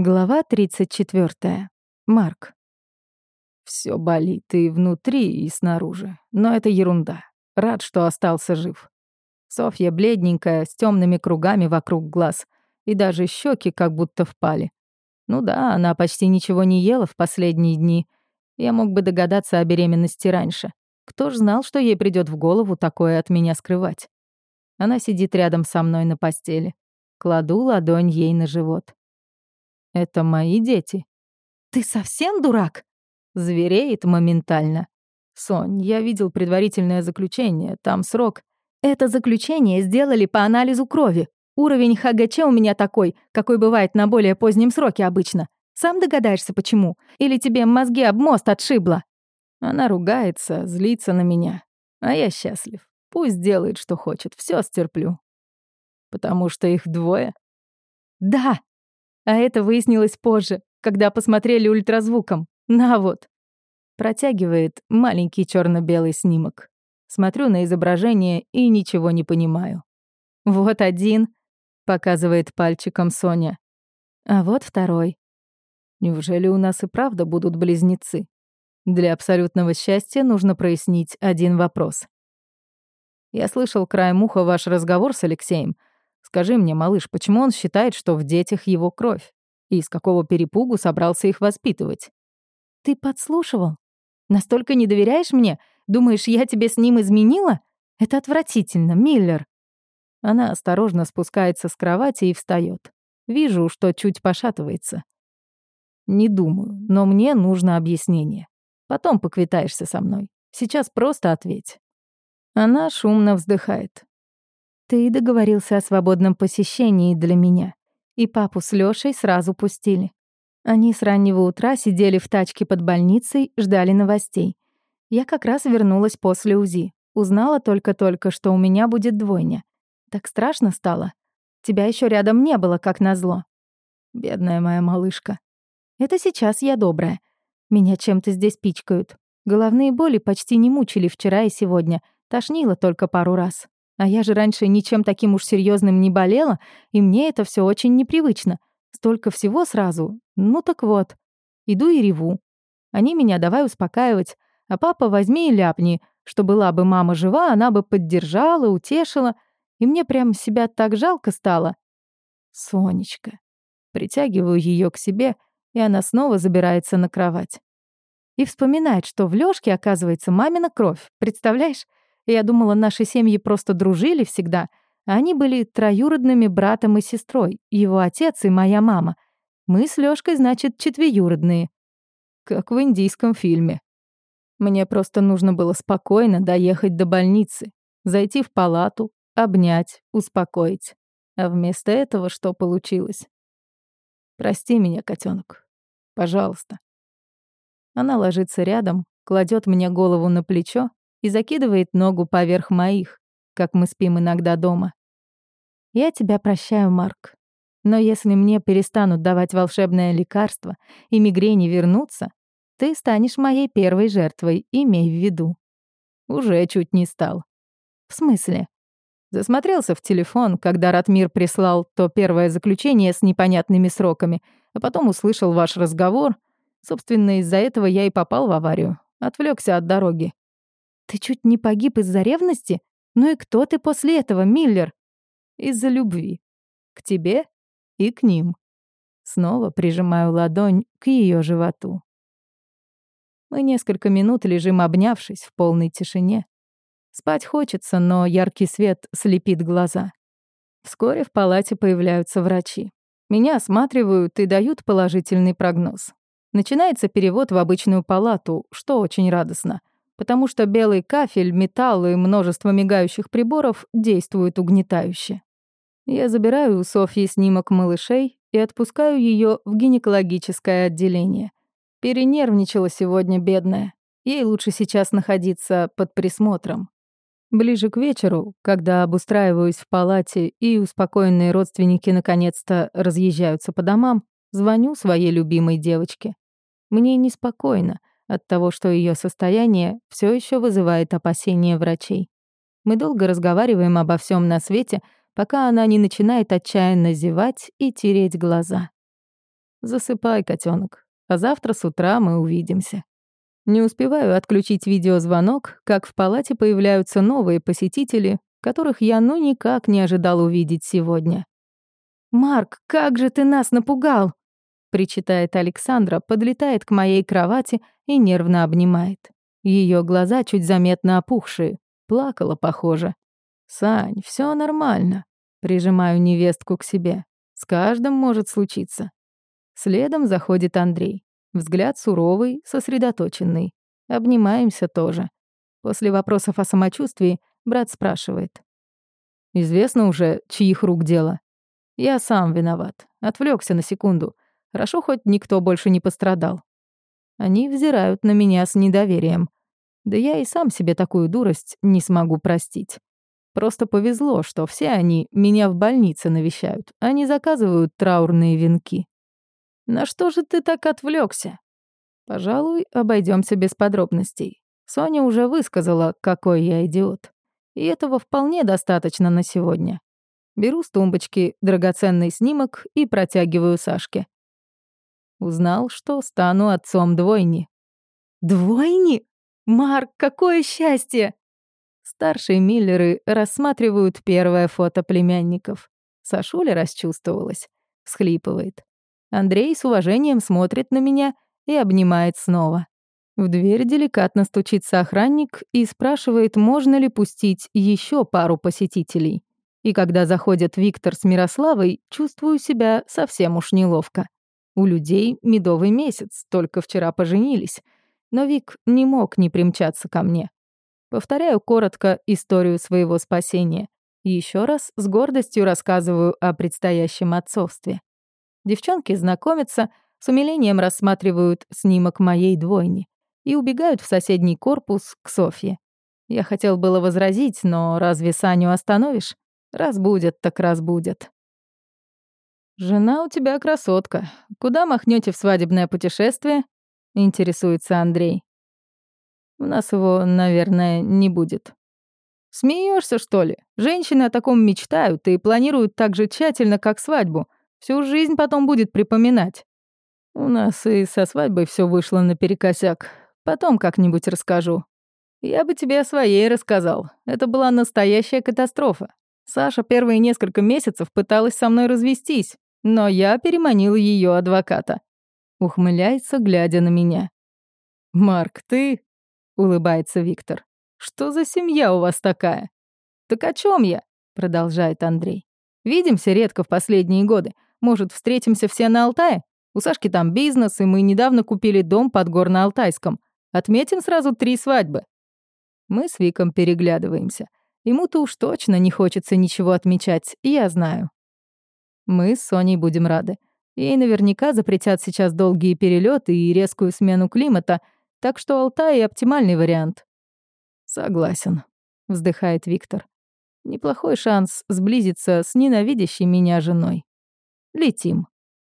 Глава 34. Марк. Все болит и внутри, и снаружи. Но это ерунда. Рад, что остался жив. Софья бледненькая, с темными кругами вокруг глаз. И даже щеки как будто впали. Ну да, она почти ничего не ела в последние дни. Я мог бы догадаться о беременности раньше. Кто ж знал, что ей придет в голову такое от меня скрывать? Она сидит рядом со мной на постели. Кладу ладонь ей на живот. Это мои дети. Ты совсем дурак? Звереет моментально. Сонь, я видел предварительное заключение, там срок. Это заключение сделали по анализу крови. Уровень ХГЧ у меня такой, какой бывает на более позднем сроке обычно. Сам догадаешься, почему? Или тебе мозги об мост отшибло? Она ругается, злится на меня. А я счастлив. Пусть делает, что хочет, все стерплю. Потому что их двое? Да, а это выяснилось позже, когда посмотрели ультразвуком. На вот. Протягивает маленький черно белый снимок. Смотрю на изображение и ничего не понимаю. Вот один, показывает пальчиком Соня. А вот второй. Неужели у нас и правда будут близнецы? Для абсолютного счастья нужно прояснить один вопрос. Я слышал краем уха ваш разговор с Алексеем — Скажи мне, малыш, почему он считает, что в детях его кровь? И из какого перепугу собрался их воспитывать? Ты подслушивал? Настолько не доверяешь мне? Думаешь, я тебе с ним изменила? Это отвратительно, Миллер. Она осторожно спускается с кровати и встает. Вижу, что чуть пошатывается. Не думаю, но мне нужно объяснение. Потом поквитаешься со мной. Сейчас просто ответь. Она шумно вздыхает. Ты договорился о свободном посещении для меня. И папу с Лёшей сразу пустили. Они с раннего утра сидели в тачке под больницей, ждали новостей. Я как раз вернулась после УЗИ. Узнала только-только, что у меня будет двойня. Так страшно стало. Тебя еще рядом не было, как назло. Бедная моя малышка. Это сейчас я добрая. Меня чем-то здесь пичкают. Головные боли почти не мучили вчера и сегодня. Тошнило только пару раз. А я же раньше ничем таким уж серьезным не болела, и мне это все очень непривычно. Столько всего сразу. Ну так вот. Иду и реву. Они меня давай успокаивать. А папа возьми и ляпни, что была бы мама жива, она бы поддержала, утешила. И мне прям себя так жалко стало. Сонечка. Притягиваю ее к себе, и она снова забирается на кровать. И вспоминает, что в Лёшке, оказывается, мамина кровь. Представляешь? Я думала, наши семьи просто дружили всегда, а они были троюродными братом и сестрой, его отец и моя мама. Мы с Лёшкой, значит, четвеюродные. Как в индийском фильме. Мне просто нужно было спокойно доехать до больницы, зайти в палату, обнять, успокоить. А вместо этого что получилось? Прости меня, котенок. Пожалуйста. Она ложится рядом, кладет мне голову на плечо и закидывает ногу поверх моих, как мы спим иногда дома. Я тебя прощаю, Марк. Но если мне перестанут давать волшебное лекарство и мигрени вернутся, ты станешь моей первой жертвой, имей в виду. Уже чуть не стал. В смысле? Засмотрелся в телефон, когда Ратмир прислал то первое заключение с непонятными сроками, а потом услышал ваш разговор. Собственно, из-за этого я и попал в аварию. Отвлекся от дороги. Ты чуть не погиб из-за ревности? Ну и кто ты после этого, Миллер? Из-за любви. К тебе и к ним. Снова прижимаю ладонь к ее животу. Мы несколько минут лежим обнявшись в полной тишине. Спать хочется, но яркий свет слепит глаза. Вскоре в палате появляются врачи. Меня осматривают и дают положительный прогноз. Начинается перевод в обычную палату, что очень радостно потому что белый кафель, металл и множество мигающих приборов действуют угнетающе. Я забираю у Софьи снимок малышей и отпускаю ее в гинекологическое отделение. Перенервничала сегодня бедная. Ей лучше сейчас находиться под присмотром. Ближе к вечеру, когда обустраиваюсь в палате и успокоенные родственники наконец-то разъезжаются по домам, звоню своей любимой девочке. Мне неспокойно, от того, что ее состояние все еще вызывает опасения врачей. Мы долго разговариваем обо всем на свете, пока она не начинает отчаянно зевать и тереть глаза. Засыпай, котенок, а завтра с утра мы увидимся. Не успеваю отключить видеозвонок, как в палате появляются новые посетители, которых я ну никак не ожидал увидеть сегодня. «Марк, как же ты нас напугал!» Причитает Александра, подлетает к моей кровати и нервно обнимает. Ее глаза чуть заметно опухшие, плакала, похоже. «Сань, все нормально». Прижимаю невестку к себе. С каждым может случиться. Следом заходит Андрей. Взгляд суровый, сосредоточенный. Обнимаемся тоже. После вопросов о самочувствии брат спрашивает. «Известно уже, чьих рук дело?» «Я сам виноват. Отвлекся на секунду. Хорошо, хоть никто больше не пострадал». Они взирают на меня с недоверием. Да я и сам себе такую дурость не смогу простить. Просто повезло, что все они меня в больнице навещают, а не заказывают траурные венки. На что же ты так отвлекся? Пожалуй, обойдемся без подробностей. Соня уже высказала, какой я идиот. И этого вполне достаточно на сегодня. Беру с тумбочки драгоценный снимок и протягиваю Сашке. Узнал, что стану отцом двойни. «Двойни? Марк, какое счастье!» Старшие Миллеры рассматривают первое фото племянников. Сашуля расчувствовалась, всхлипывает. Андрей с уважением смотрит на меня и обнимает снова. В дверь деликатно стучится охранник и спрашивает, можно ли пустить еще пару посетителей. И когда заходят Виктор с Мирославой, чувствую себя совсем уж неловко. У людей медовый месяц, только вчера поженились. Но Вик не мог не примчаться ко мне. Повторяю коротко историю своего спасения. И еще раз с гордостью рассказываю о предстоящем отцовстве. Девчонки знакомятся, с умилением рассматривают снимок моей двойни и убегают в соседний корпус к Софье. Я хотел было возразить, но разве Саню остановишь? Разбудят так разбудят. «Жена у тебя красотка. Куда махнете в свадебное путешествие?» — интересуется Андрей. «У нас его, наверное, не будет». Смеешься, что ли? Женщины о таком мечтают и планируют так же тщательно, как свадьбу. Всю жизнь потом будет припоминать. У нас и со свадьбой все вышло наперекосяк. Потом как-нибудь расскажу. Я бы тебе о своей рассказал. Это была настоящая катастрофа. Саша первые несколько месяцев пыталась со мной развестись, но я переманил ее адвоката. Ухмыляется, глядя на меня. «Марк, ты...» — улыбается Виктор. «Что за семья у вас такая?» «Так о чем я?» — продолжает Андрей. «Видимся редко в последние годы. Может, встретимся все на Алтае? У Сашки там бизнес, и мы недавно купили дом под Горно-Алтайском. Отметим сразу три свадьбы». Мы с Виком переглядываемся. Ему-то уж точно не хочется ничего отмечать, я знаю. Мы с Соней будем рады. Ей наверняка запретят сейчас долгие перелеты и резкую смену климата, так что Алтай — оптимальный вариант. Согласен, вздыхает Виктор. Неплохой шанс сблизиться с ненавидящей меня женой. Летим.